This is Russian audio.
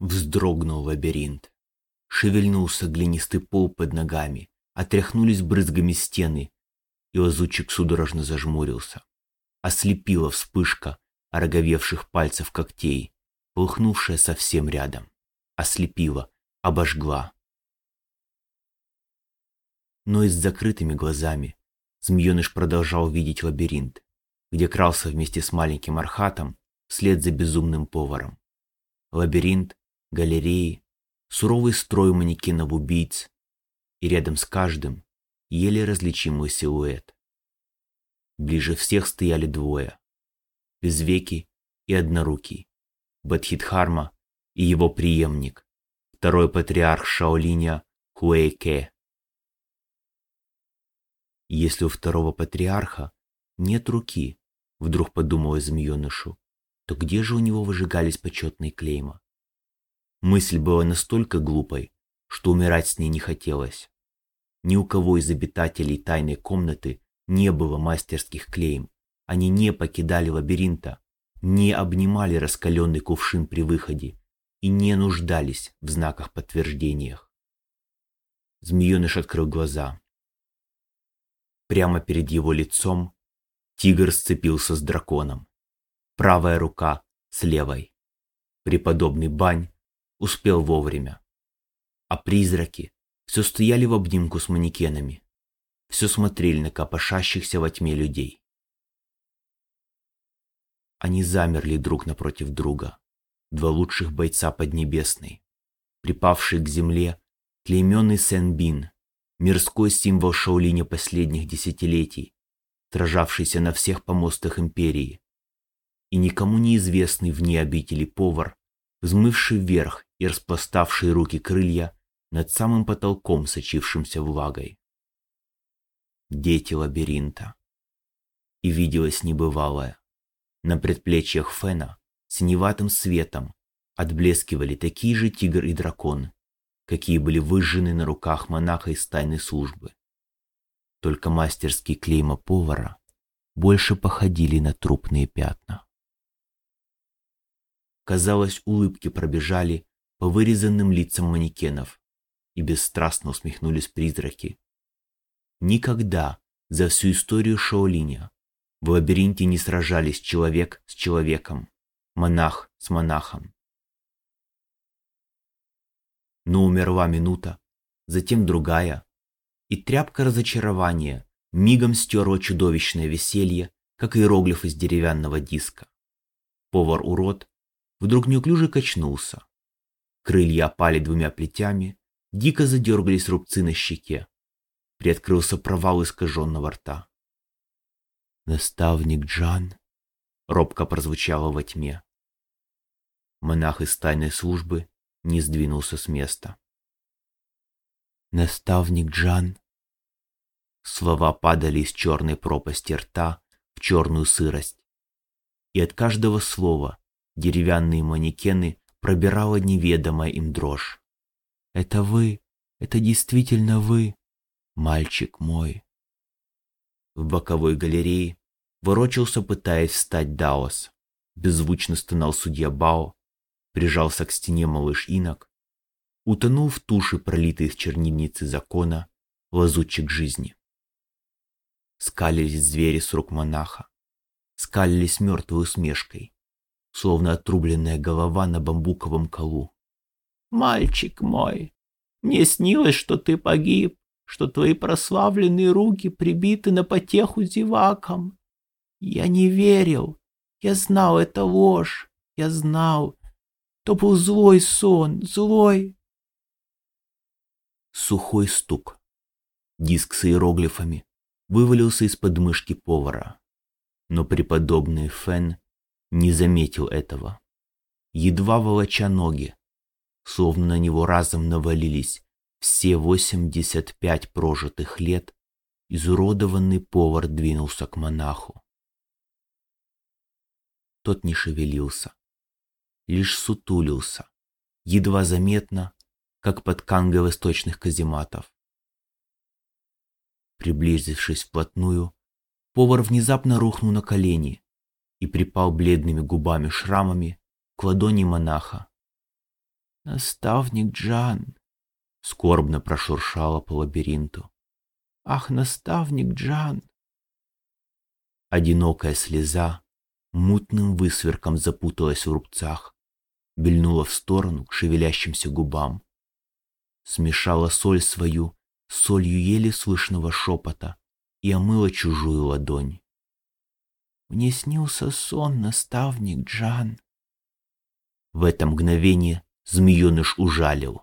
Вздрогнул лабиринт. Шевельнулся глинистый пол под ногами, отряхнулись брызгами стены, и лазутчик судорожно зажмурился. Ослепила вспышка ороговевших пальцев когтей, полыхнувшая совсем рядом. Ослепила, обожгла. Но и с закрытыми глазами змееныш продолжал видеть лабиринт, где крался вместе с маленьким архатом вслед за безумным поваром. Лабиринт, галереи, суровый строй манекенов-убийц, и рядом с каждым еле различимый силуэт. Ближе всех стояли двое. Безвеки и однорукий. Бадхидхарма и его преемник, второй патриарх Шаолиня Хуэйке. Если у второго патриарха нет руки, вдруг подумалось змеенышу, то где же у него выжигались почетные клейма? Мысль была настолько глупой, что умирать с ней не хотелось. Ни у кого из обитателей тайной комнаты не было мастерских клейм. Они не покидали лабиринта, не обнимали раскаленный кувшин при выходе и не нуждались в знаках подтверждениях. Змееныш открыл глаза. Прямо перед его лицом тигр сцепился с драконом. Правая рука с левой. Преподобный Бань успел вовремя. А призраки все стояли в обнимку с манекенами, все смотрели на копошащихся во тьме людей. Они замерли друг напротив друга, два лучших бойца Поднебесной, припавшие к земле, клейменный Сен-Бин, мирской символ Шаолиня последних десятилетий, сражавшийся на всех помостах империи, и никому неизвестный вне обители повар, взмывший вверх и распластавший руки крылья над самым потолком, сочившимся влагой. Дети лабиринта. И виделось небывалое. На предплечьях Фена синеватым светом отблескивали такие же тигр и дракон, какие были выжжены на руках монаха из тайной службы. Только мастерские клейма повара больше походили на трупные пятна. Казалось, улыбки пробежали по вырезанным лицам манекенов, и бесстрастно усмехнулись призраки. Никогда за всю историю Шаолиня в лабиринте не сражались человек с человеком, монах с монахом. Но умерла минута, затем другая, и тряпка разочарования мигом стерла чудовищное веселье, как иероглиф из деревянного диска. Повар-урод вдруг неуклюже качнулся. Крылья опали двумя плетями, Дико задергались рубцы на щеке. Приоткрылся провал искаженного рта. «Наставник Джан?» — робко прозвучало во тьме. Монах из тайной службы не сдвинулся с места. «Наставник Джан?» Слова падали из черной пропасти рта в черную сырость. И от каждого слова деревянные манекены пробирала неведомая им дрожь. Это вы, это действительно вы, мальчик мой. В боковой галерее ворочался, пытаясь встать Даос. Беззвучно стонал судья Бао, прижался к стене малыш Инок, утонул в туши, пролитой из чернильницы закона, лазутчик жизни. Скалились звери с рук монаха, скалились мертвой усмешкой, словно отрубленная голова на бамбуковом колу. Мальчик мой, мне снилось, что ты погиб, что твои прославленные руки прибиты на потеху зевакам. Я не верил. Я знал, это ложь. Я знал. То был злой сон, злой. Сухой стук. Диск с иероглифами вывалился из подмышки повара. Но преподобный Фен не заметил этого. Едва волоча ноги, словно на него разом навалились все восемьдесят пять прожитых лет, изуродованный повар двинулся к монаху. Тот не шевелился, лишь сутулился, едва заметно, как под кангой восточных казематов. Приблизившись вплотную, повар внезапно рухнул на колени и припал бледными губами-шрамами к ладони монаха. Наставник Джан, скорбно прошуршала по лабиринту. Ах, наставник Джан! Одинокая слеза мутным высверком запуталась в рубцах, бельнула в сторону к шевелящимся губам. Смешала соль свою солью еле слышного шепота и омыла чужую ладонь. Мне снился сон, наставник Джан. В это мгновение змееныш ужалил.